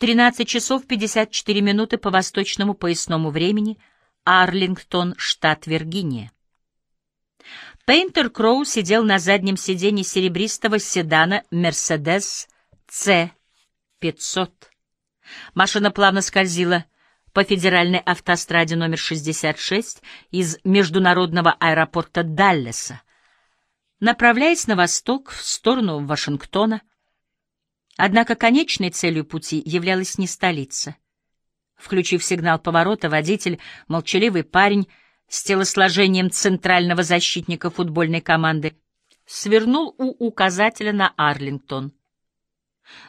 13 часов 54 минуты по восточному поясному времени, Арлингтон, штат Виргиния. Пейнтер Кроу сидел на заднем сиденье серебристого седана «Мерседес С-500». Машина плавно скользила по федеральной автостраде номер 66 из международного аэропорта Даллеса, направляясь на восток в сторону Вашингтона. Однако конечной целью пути являлась не столица. Включив сигнал поворота, водитель, молчаливый парень с телосложением центрального защитника футбольной команды, свернул у указателя на Арлингтон.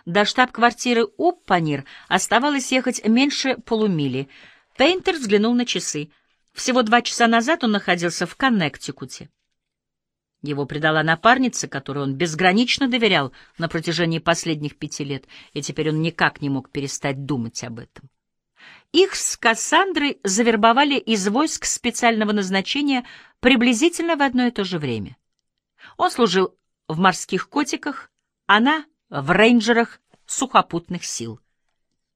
До штаб-квартиры Уппанир оставалось ехать меньше полумили. Пейнтер взглянул на часы. Всего два часа назад он находился в Коннектикуте. Его предала напарница, которой он безгранично доверял на протяжении последних пяти лет, и теперь он никак не мог перестать думать об этом. Их с Кассандрой завербовали из войск специального назначения приблизительно в одно и то же время. Он служил в морских котиках, она в рейнджерах сухопутных сил.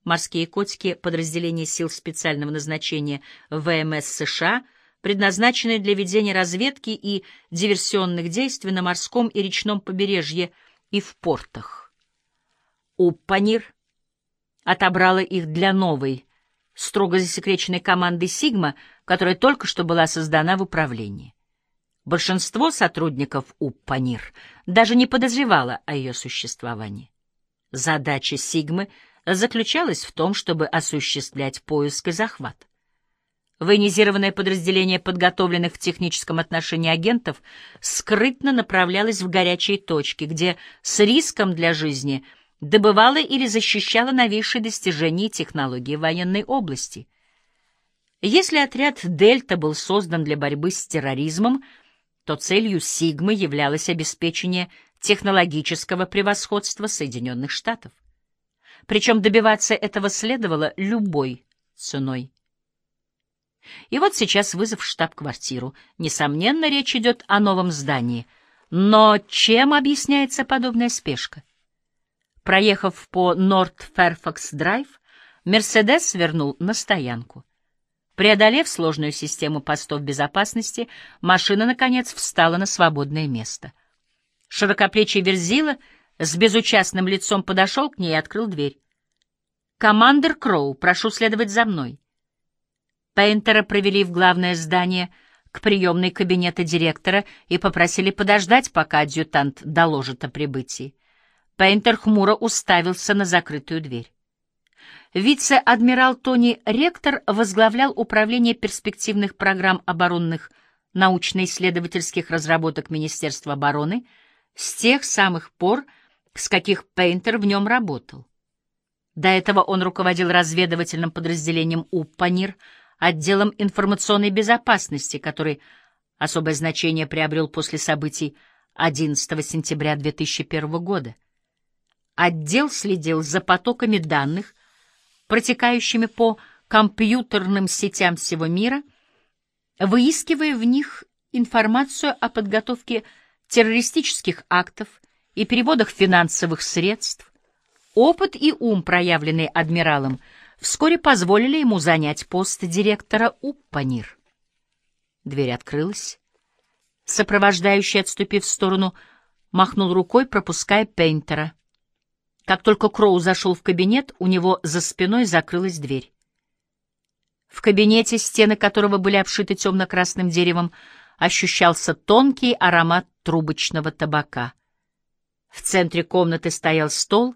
Морские котики — подразделение сил специального назначения ВМС США, предназначенные для ведения разведки и диверсионных действий на морском и речном побережье и в портах. Уппанир отобрала их для новой, строго засекреченной команды «Сигма», которая только что была создана в управлении. Большинство сотрудников УППАНИР даже не подозревало о ее существовании. Задача Сигмы заключалась в том, чтобы осуществлять поиск и захват. Военизированное подразделение подготовленных в техническом отношении агентов скрытно направлялось в горячие точки, где с риском для жизни добывало или защищало новейшие достижения и технологии военной области. Если отряд «Дельта» был создан для борьбы с терроризмом, то целью Сигмы являлось обеспечение технологического превосходства Соединенных Штатов. Причем добиваться этого следовало любой ценой. И вот сейчас вызов в штаб-квартиру. Несомненно, речь идет о новом здании. Но чем объясняется подобная спешка? Проехав по Норт-Ферфакс-Драйв, Мерседес свернул на стоянку. Преодолев сложную систему постов безопасности, машина, наконец, встала на свободное место. Широкоплечий Верзила с безучастным лицом подошел к ней и открыл дверь. «Командер Кроу, прошу следовать за мной». Пейнтера провели в главное здание к приемной кабинета директора и попросили подождать, пока адъютант доложит о прибытии. Пейнтер хмуро уставился на закрытую дверь. Вице-адмирал Тони Ректор возглавлял Управление перспективных программ оборонных научно-исследовательских разработок Министерства обороны с тех самых пор, с каких Пейнтер в нем работал. До этого он руководил разведывательным подразделением УПАНИР, отделом информационной безопасности, который особое значение приобрел после событий 11 сентября 2001 года. Отдел следил за потоками данных, протекающими по компьютерным сетям всего мира, выискивая в них информацию о подготовке террористических актов и переводах финансовых средств. Опыт и ум, проявленный адмиралом, вскоре позволили ему занять пост директора УППАНИР. Дверь открылась. Сопровождающий, отступив в сторону, махнул рукой, пропуская Пейнтера — как только Кроу зашел в кабинет, у него за спиной закрылась дверь. В кабинете, стены которого были обшиты темно-красным деревом, ощущался тонкий аромат трубочного табака. В центре комнаты стоял стол.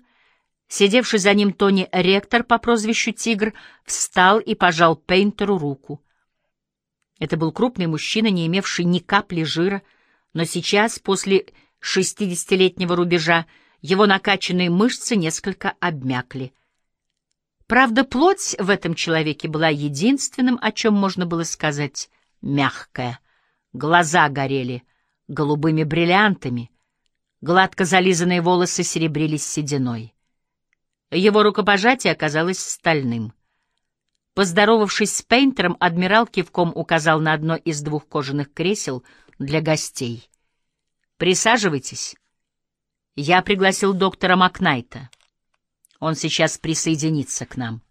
Сидевший за ним Тони Ректор по прозвищу Тигр встал и пожал Пейнтеру руку. Это был крупный мужчина, не имевший ни капли жира, но сейчас, после шестидесятилетнего рубежа, его накачанные мышцы несколько обмякли. Правда, плоть в этом человеке была единственным, о чем можно было сказать мягкая. Глаза горели голубыми бриллиантами, гладко зализанные волосы серебрились сединой. Его рукопожатие оказалось стальным. Поздоровавшись с Пейнтером, адмирал кивком указал на одно из двух кожаных кресел для гостей. «Присаживайтесь». Я пригласил доктора Макнайта. Он сейчас присоединится к нам.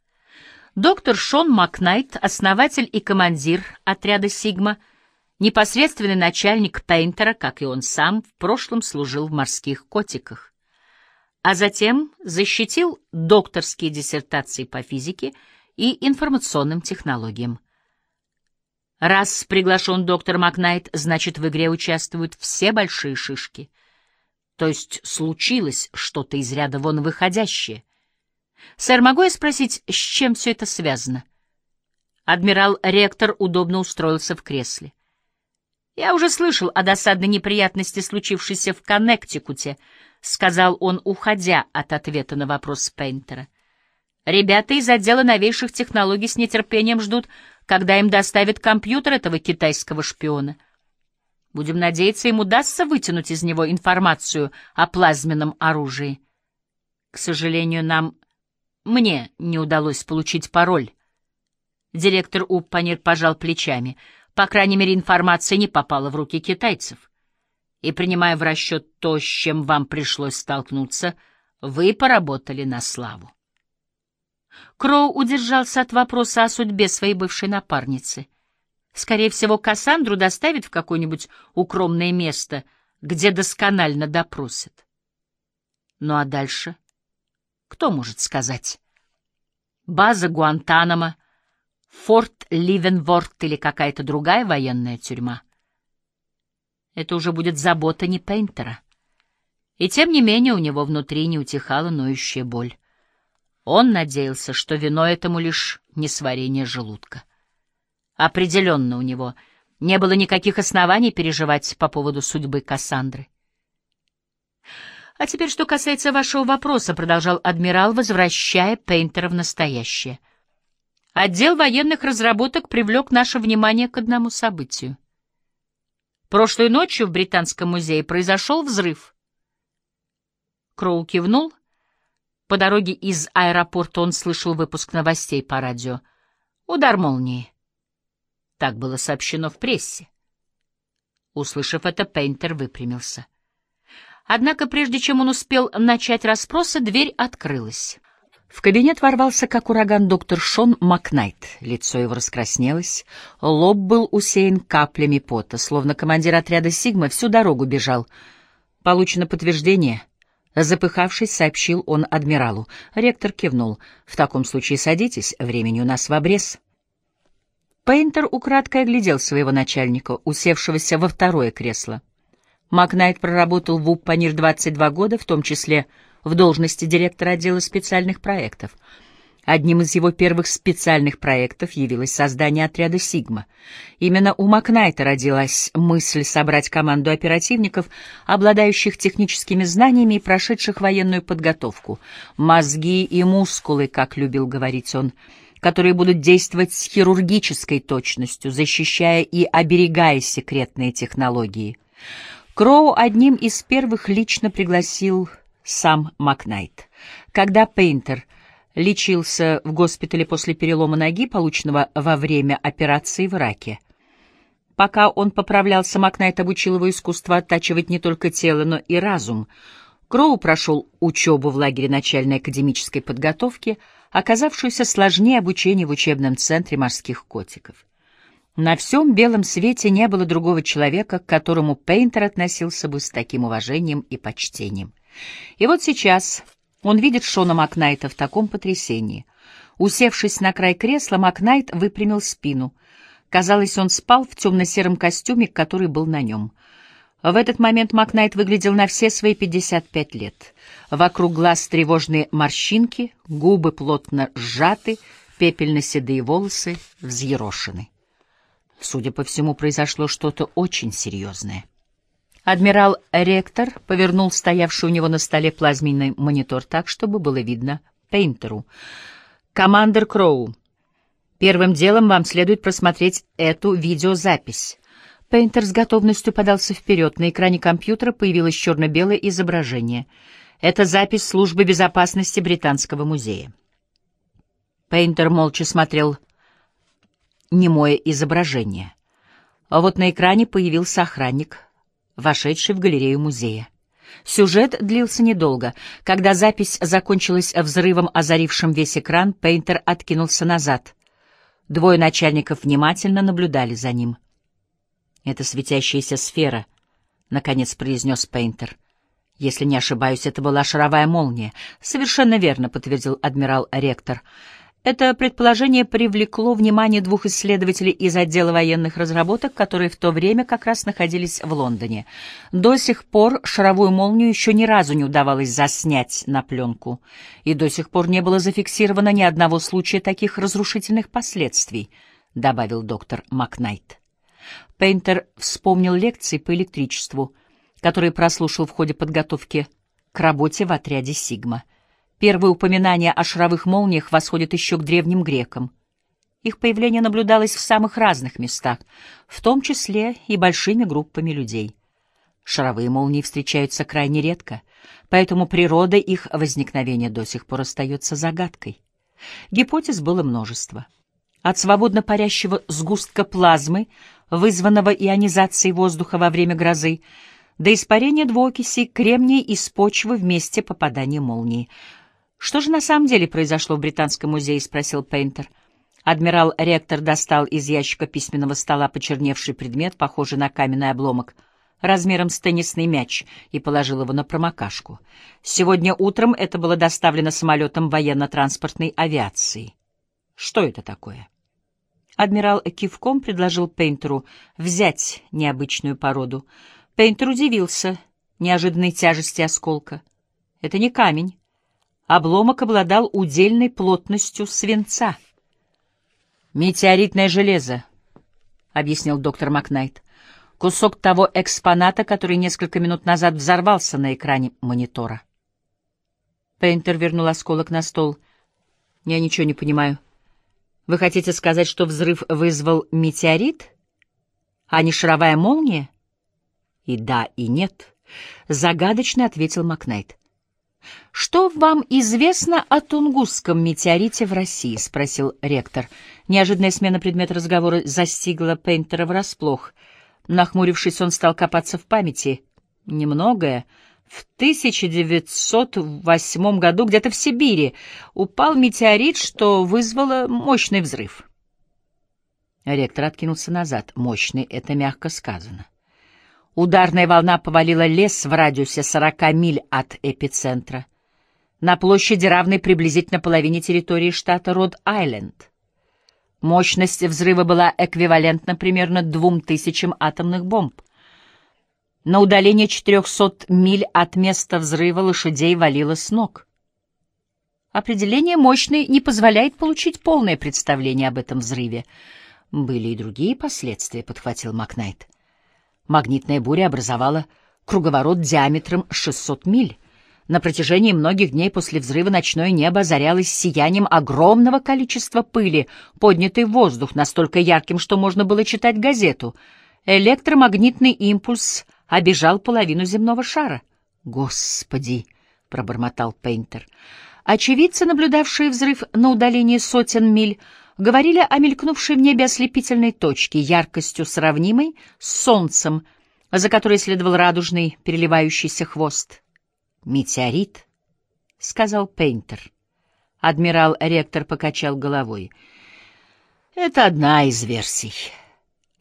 Доктор Шон Макнайт, основатель и командир отряда «Сигма», непосредственный начальник Пейнтера, как и он сам, в прошлом служил в морских котиках. А затем защитил докторские диссертации по физике и информационным технологиям. Раз приглашен доктор Макнайт, значит, в игре участвуют все большие шишки. То есть случилось что-то из ряда вон выходящее. Сэр, могу я спросить, с чем все это связано? Адмирал-ректор удобно устроился в кресле. Я уже слышал о досадной неприятности, случившейся в Коннектикуте, сказал он, уходя от ответа на вопрос Пейнтера. Ребята из отдела новейших технологий с нетерпением ждут когда им доставят компьютер этого китайского шпиона. Будем надеяться, им удастся вытянуть из него информацию о плазменном оружии. К сожалению, нам... Мне не удалось получить пароль. Директор Уппанир пожал плечами. По крайней мере, информация не попала в руки китайцев. И, принимая в расчет то, с чем вам пришлось столкнуться, вы поработали на славу. Кроу удержался от вопроса о судьбе своей бывшей напарницы. Скорее всего, Кассандру доставят в какое-нибудь укромное место, где досконально допросят. Ну а дальше? Кто может сказать? База Гуантанамо, форт Ливенворт или какая-то другая военная тюрьма? Это уже будет забота не Пейнтера. И тем не менее у него внутри не утихала ноющая боль. Он надеялся, что вино этому лишь несварение желудка. Определенно у него не было никаких оснований переживать по поводу судьбы Кассандры. «А теперь, что касается вашего вопроса», — продолжал адмирал, возвращая Пейнтера в настоящее. «Отдел военных разработок привлек наше внимание к одному событию. Прошлой ночью в Британском музее произошел взрыв». Кроу кивнул, по дороге из аэропорта он слышал выпуск новостей по радио. Удар молнии. Так было сообщено в прессе. Услышав это, Пейнтер выпрямился. Однако, прежде чем он успел начать расспросы, дверь открылась. В кабинет ворвался, как ураган, доктор Шон Макнайт. Лицо его раскраснелось, лоб был усеян каплями пота, словно командир отряда «Сигма» всю дорогу бежал. Получено подтверждение — Запыхавшись, сообщил он адмиралу. Ректор кивнул. «В таком случае садитесь, времени у нас в обрез». Пейнтер украдкой оглядел своего начальника, усевшегося во второе кресло. Макнайт проработал в УППАНИР 22 года, в том числе в должности директора отдела специальных проектов — Одним из его первых специальных проектов явилось создание отряда «Сигма». Именно у Макнайта родилась мысль собрать команду оперативников, обладающих техническими знаниями и прошедших военную подготовку. «Мозги и мускулы», как любил говорить он, которые будут действовать с хирургической точностью, защищая и оберегая секретные технологии. Кроу одним из первых лично пригласил сам Макнайт. Когда Пейнтер — лечился в госпитале после перелома ноги, полученного во время операции в Ираке. Пока он поправлялся, Макнайт обучил его искусству оттачивать не только тело, но и разум. Кроу прошел учебу в лагере начальной академической подготовки, оказавшуюся сложнее обучения в учебном центре морских котиков. На всем белом свете не было другого человека, к которому Пейнтер относился бы с таким уважением и почтением. И вот сейчас он видит Шона Макнайта в таком потрясении. Усевшись на край кресла, Макнайт выпрямил спину. Казалось, он спал в темно-сером костюме, который был на нем. В этот момент Макнайт выглядел на все свои 55 лет. Вокруг глаз тревожные морщинки, губы плотно сжаты, пепельно-седые волосы взъерошены. Судя по всему, произошло что-то очень серьезное. Адмирал Ректор повернул стоявший у него на столе плазменный монитор так, чтобы было видно Пейнтеру. «Командер Кроу, первым делом вам следует просмотреть эту видеозапись». Пейнтер с готовностью подался вперед. На экране компьютера появилось черно-белое изображение. Это запись службы безопасности Британского музея. Пейнтер молча смотрел немое изображение. А вот на экране появился охранник — вошедший в галерею музея. Сюжет длился недолго. Когда запись закончилась взрывом, озарившим весь экран, Пейнтер откинулся назад. Двое начальников внимательно наблюдали за ним. «Это светящаяся сфера», — наконец произнес Пейнтер. «Если не ошибаюсь, это была шаровая молния». «Совершенно верно», — подтвердил адмирал Ректор. Это предположение привлекло внимание двух исследователей из отдела военных разработок, которые в то время как раз находились в Лондоне. До сих пор шаровую молнию еще ни разу не удавалось заснять на пленку, и до сих пор не было зафиксировано ни одного случая таких разрушительных последствий, добавил доктор Макнайт. Пейнтер вспомнил лекции по электричеству, которые прослушал в ходе подготовки к работе в отряде «Сигма». Первые упоминания о шаровых молниях восходят еще к древним грекам. Их появление наблюдалось в самых разных местах, в том числе и большими группами людей. Шаровые молнии встречаются крайне редко, поэтому природа их возникновения до сих пор остается загадкой. Гипотез было множество. От свободно парящего сгустка плазмы, вызванного ионизацией воздуха во время грозы, до испарения двуокиси кремния из почвы в месте попадания молнии — «Что же на самом деле произошло в Британском музее?» — спросил Пейнтер. Адмирал Ректор достал из ящика письменного стола почерневший предмет, похожий на каменный обломок, размером с теннисный мяч, и положил его на промокашку. Сегодня утром это было доставлено самолетом военно-транспортной авиации. Что это такое? Адмирал кивком предложил Пейнтеру взять необычную породу. Пейнтер удивился неожиданной тяжести осколка. Это не камень. Обломок обладал удельной плотностью свинца. «Метеоритное железо», — объяснил доктор Макнайт. «Кусок того экспоната, который несколько минут назад взорвался на экране монитора». Пейнтер вернул осколок на стол. «Я ничего не понимаю. Вы хотите сказать, что взрыв вызвал метеорит, а не шаровая молния?» «И да, и нет», — загадочно ответил Макнайт. «Что вам известно о Тунгусском метеорите в России?» — спросил ректор. Неожиданная смена предмета разговора застигла Пейнтера врасплох. Нахмурившись, он стал копаться в памяти. «Немногое. В 1908 году где-то в Сибири упал метеорит, что вызвало мощный взрыв». Ректор откинулся назад. «Мощный — это мягко сказано». Ударная волна повалила лес в радиусе 40 миль от эпицентра, на площади, равной приблизительно половине территории штата Род-Айленд. Мощность взрыва была эквивалентна примерно двум тысячам атомных бомб. На удаление 400 миль от места взрыва лошадей валило с ног. Определение «мощный» не позволяет получить полное представление об этом взрыве. Были и другие последствия, — подхватил Макнайт. Магнитная буря образовала круговорот диаметром 600 миль. На протяжении многих дней после взрыва ночное небо озарялось сиянием огромного количества пыли, поднятой в воздух, настолько ярким, что можно было читать газету. Электромагнитный импульс обежал половину земного шара. «Господи!» — пробормотал Пейнтер. Очевидцы, наблюдавшие взрыв на удалении сотен миль, говорили о мелькнувшей в небе ослепительной точке, яркостью сравнимой с солнцем, за которой следовал радужный переливающийся хвост. «Метеорит», — сказал Пейнтер. Адмирал Ректор покачал головой. «Это одна из версий.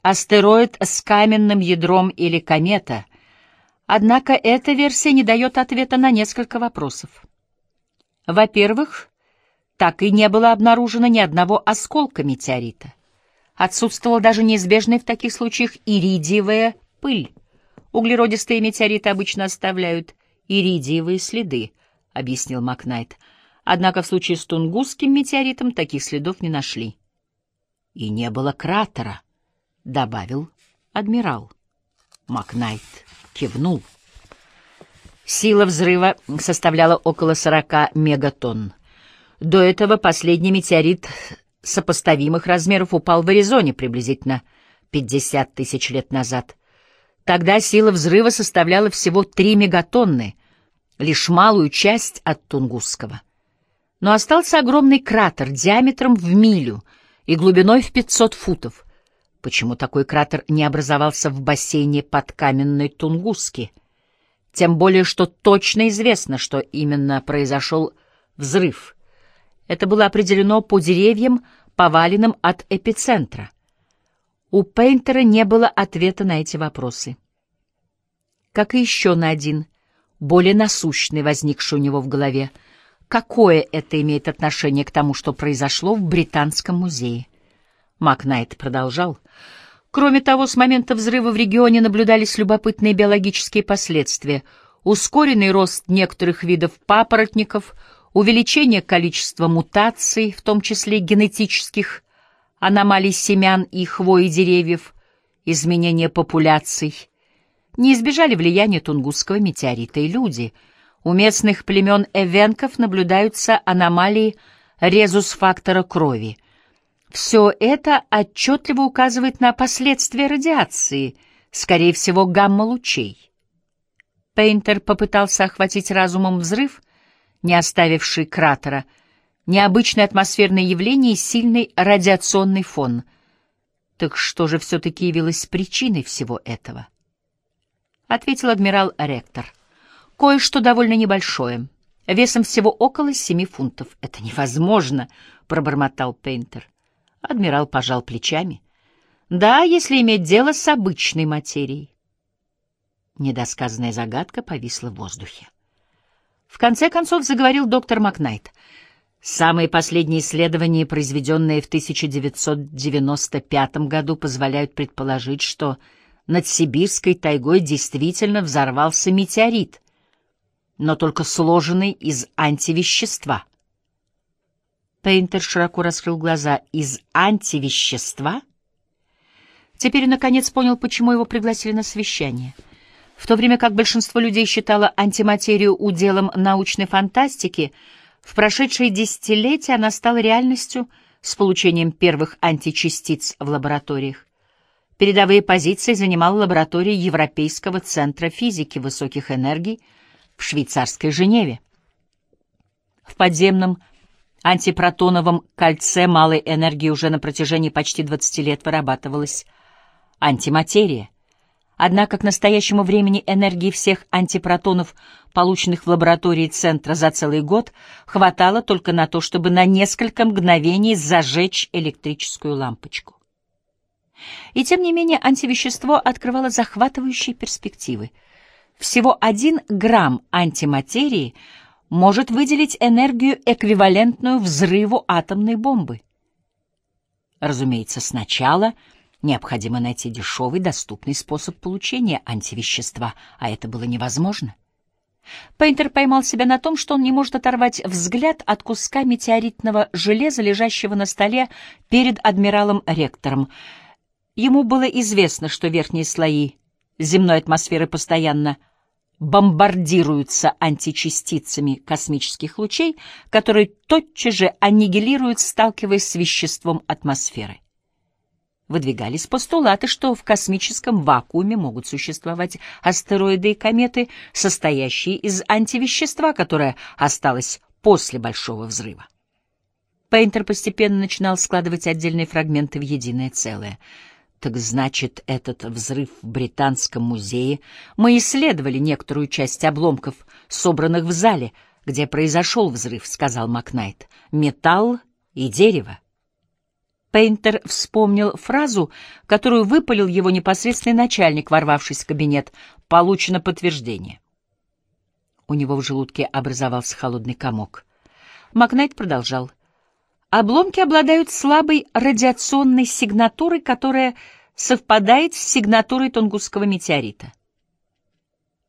Астероид с каменным ядром или комета. Однако эта версия не дает ответа на несколько вопросов. Во-первых, так и не было обнаружено ни одного осколка метеорита. Отсутствовала даже неизбежная в таких случаях иридиевая пыль. Углеродистые метеориты обычно оставляют иридиевые следы, — объяснил Макнайт. Однако в случае с Тунгусским метеоритом таких следов не нашли. — И не было кратера, — добавил адмирал. Макнайт кивнул. Сила взрыва составляла около сорока мегатонн. До этого последний метеорит сопоставимых размеров упал в Аризоне приблизительно 50 тысяч лет назад. Тогда сила взрыва составляла всего 3 мегатонны, лишь малую часть от Тунгусского. Но остался огромный кратер диаметром в милю и глубиной в 500 футов. Почему такой кратер не образовался в бассейне под каменной Тунгуски? Тем более, что точно известно, что именно произошел взрыв. Это было определено по деревьям, поваленным от эпицентра. У Пейнтера не было ответа на эти вопросы. Как и еще на один, более насущный, возникший у него в голове. Какое это имеет отношение к тому, что произошло в Британском музее? Макнайт продолжал. Кроме того, с момента взрыва в регионе наблюдались любопытные биологические последствия. Ускоренный рост некоторых видов папоротников, увеличение количества мутаций, в том числе генетических, аномалий семян и хвои деревьев, изменение популяций, не избежали влияния Тунгусского метеорита и люди. У местных племен эвенков наблюдаются аномалии резус-фактора крови. Все это отчетливо указывает на последствия радиации, скорее всего, гамма-лучей. Пейнтер попытался охватить разумом взрыв, не оставивший кратера — необычное атмосферное явление и сильный радиационный фон. Так что же все-таки явилось причиной всего этого? Ответил адмирал Ректор. Кое-что довольно небольшое, весом всего около семи фунтов. Это невозможно, пробормотал Пейнтер. Адмирал пожал плечами. Да, если иметь дело с обычной материей. Недосказанная загадка повисла в воздухе. В конце концов заговорил доктор Макнайт — Самые последние исследования, произведенные в 1995 году, позволяют предположить, что над Сибирской тайгой действительно взорвался метеорит, но только сложенный из антивещества. Пейнтер широко раскрыл глаза. «Из антивещества?» Теперь, наконец, понял, почему его пригласили на совещание. В то время как большинство людей считало антиматерию уделом научной фантастики — в прошедшие десятилетия она стала реальностью с получением первых античастиц в лабораториях. Передовые позиции занимала лаборатория Европейского центра физики высоких энергий в швейцарской Женеве. В подземном антипротоновом кольце малой энергии уже на протяжении почти 20 лет вырабатывалась антиматерия — Однако к настоящему времени энергии всех антипротонов, полученных в лаборатории Центра за целый год, хватало только на то, чтобы на несколько мгновений зажечь электрическую лампочку. И тем не менее антивещество открывало захватывающие перспективы. Всего один грамм антиматерии может выделить энергию, эквивалентную взрыву атомной бомбы. Разумеется, сначала — Необходимо найти дешевый, доступный способ получения антивещества, а это было невозможно. Пейнтер поймал себя на том, что он не может оторвать взгляд от куска метеоритного железа, лежащего на столе перед адмиралом-ректором. Ему было известно, что верхние слои земной атмосферы постоянно бомбардируются античастицами космических лучей, которые тотчас же аннигилируют, сталкиваясь с веществом атмосферы выдвигались постулаты, что в космическом вакууме могут существовать астероиды и кометы, состоящие из антивещества, которое осталось после Большого взрыва. Пейнтер постепенно начинал складывать отдельные фрагменты в единое целое. Так значит, этот взрыв в Британском музее мы исследовали некоторую часть обломков, собранных в зале, где произошел взрыв, сказал Макнайт. Металл и дерево. Пейнтер вспомнил фразу, которую выпалил его непосредственный начальник, ворвавшись в кабинет. «Получено подтверждение». У него в желудке образовался холодный комок. Макнайт продолжал. «Обломки обладают слабой радиационной сигнатурой, которая совпадает с сигнатурой Тунгусского метеорита».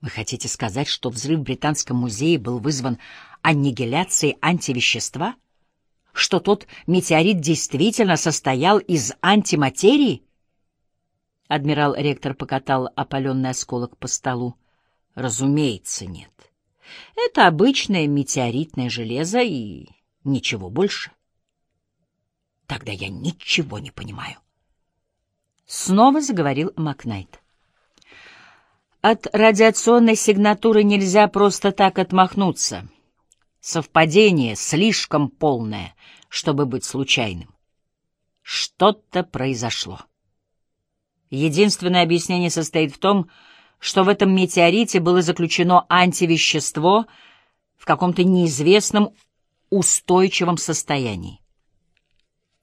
«Вы хотите сказать, что взрыв в Британском музее был вызван аннигиляцией антивещества?» Что тот метеорит действительно состоял из антиматерии? Адмирал Ректор покатал опаленный осколок по столу. Разумеется, нет. Это обычное метеоритное железо и ничего больше. Тогда я ничего не понимаю. Снова заговорил Макнайт. От радиационной сигнатуры нельзя просто так отмахнуться. Совпадение слишком полное, чтобы быть случайным. Что-то произошло. Единственное объяснение состоит в том, что в этом метеорите было заключено антивещество в каком-то неизвестном устойчивом состоянии.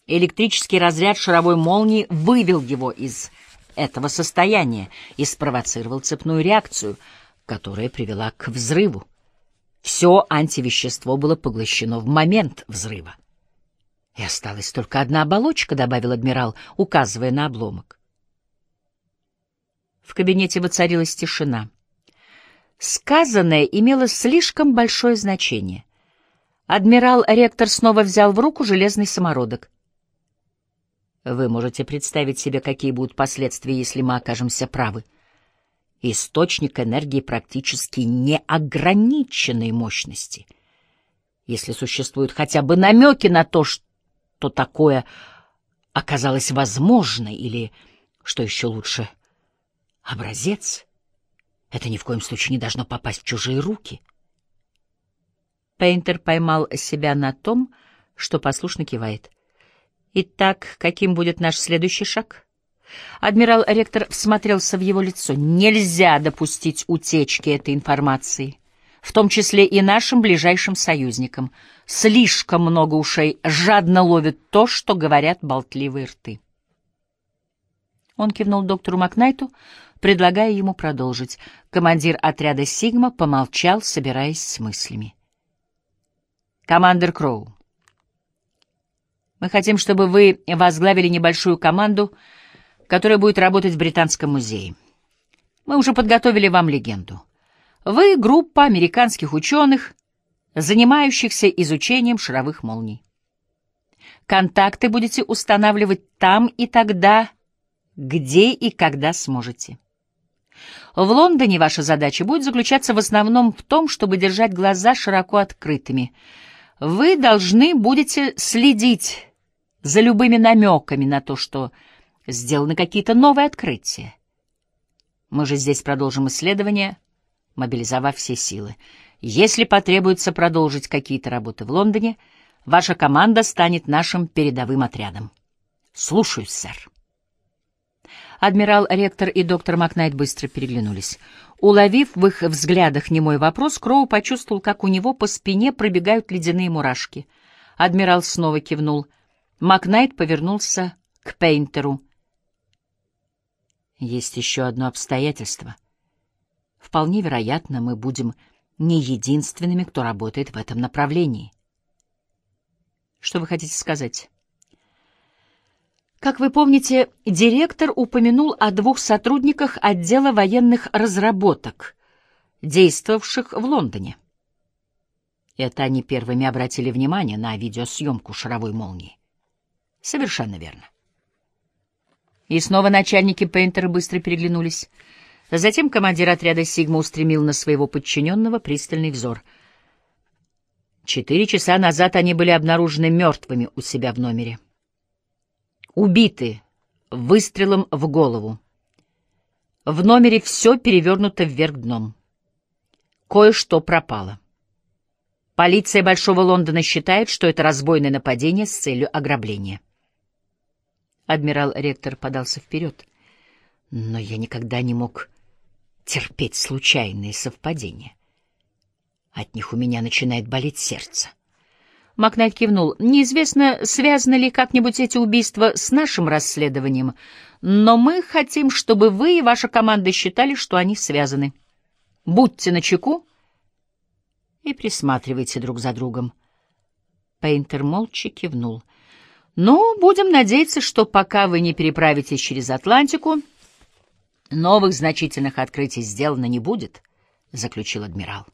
Электрический разряд шаровой молнии вывел его из этого состояния и спровоцировал цепную реакцию, которая привела к взрыву. Все антивещество было поглощено в момент взрыва. «И осталась только одна оболочка», — добавил адмирал, указывая на обломок. В кабинете воцарилась тишина. Сказанное имело слишком большое значение. Адмирал-ректор снова взял в руку железный самородок. Вы можете представить себе, какие будут последствия, если мы окажемся правы. Источник энергии практически неограниченной мощности. Если существуют хотя бы намеки на то, что такое оказалось возможно, или, что еще лучше, образец, это ни в коем случае не должно попасть в чужие руки. Пейнтер поймал себя на том, что послушно кивает. Итак, каким будет наш следующий шаг? Адмирал-ректор всмотрелся в его лицо. Нельзя допустить утечки этой информации, в том числе и нашим ближайшим союзникам. Слишком много ушей жадно ловят то, что говорят болтливые рты. Он кивнул доктору Макнайту, предлагая ему продолжить. Командир отряда «Сигма» помолчал, собираясь с мыслями. «Командир Кроу, мы хотим, чтобы вы возглавили небольшую команду, которая будет работать в Британском музее. Мы уже подготовили вам легенду. Вы — группа американских ученых, занимающихся изучением шаровых молний. Контакты будете устанавливать там и тогда, где и когда сможете. В Лондоне ваша задача будет заключаться в основном в том, чтобы держать глаза широко открытыми — вы должны будете следить за любыми намеками на то, что сделаны какие-то новые открытия. Мы же здесь продолжим исследование, мобилизовав все силы. Если потребуется продолжить какие-то работы в Лондоне, ваша команда станет нашим передовым отрядом. Слушаюсь, сэр. Адмирал Ректор и доктор Макнайт быстро переглянулись. Уловив в их взглядах немой вопрос, Кроу почувствовал, как у него по спине пробегают ледяные мурашки. Адмирал снова кивнул. Макнайт повернулся к Пейнтеру. Есть еще одно обстоятельство. Вполне вероятно, мы будем не единственными, кто работает в этом направлении. Что вы хотите сказать? Как вы помните, директор упомянул о двух сотрудниках отдела военных разработок, действовавших в Лондоне. Это они первыми обратили внимание на видеосъемку шаровой молнии. Совершенно верно. И снова начальники Пейнтера быстро переглянулись. Затем командир отряда «Сигма» устремил на своего подчиненного пристальный взор. Четыре часа назад они были обнаружены мертвыми у себя в номере убиты выстрелом в голову. В номере все перевернуто вверх дном. Кое-что пропало. Полиция Большого Лондона считает, что это разбойное нападение с целью ограбления. Адмирал-ректор подался вперед. Но я никогда не мог терпеть случайные совпадения. От них у меня начинает болеть сердце. Макнайт кивнул. «Неизвестно, связаны ли как-нибудь эти убийства с нашим расследованием, но мы хотим, чтобы вы и ваша команда считали, что они связаны. Будьте начеку и присматривайте друг за другом». Пейнтер молча кивнул. «Ну, будем надеяться, что пока вы не переправитесь через Атлантику, новых значительных открытий сделано не будет», — заключил адмирал.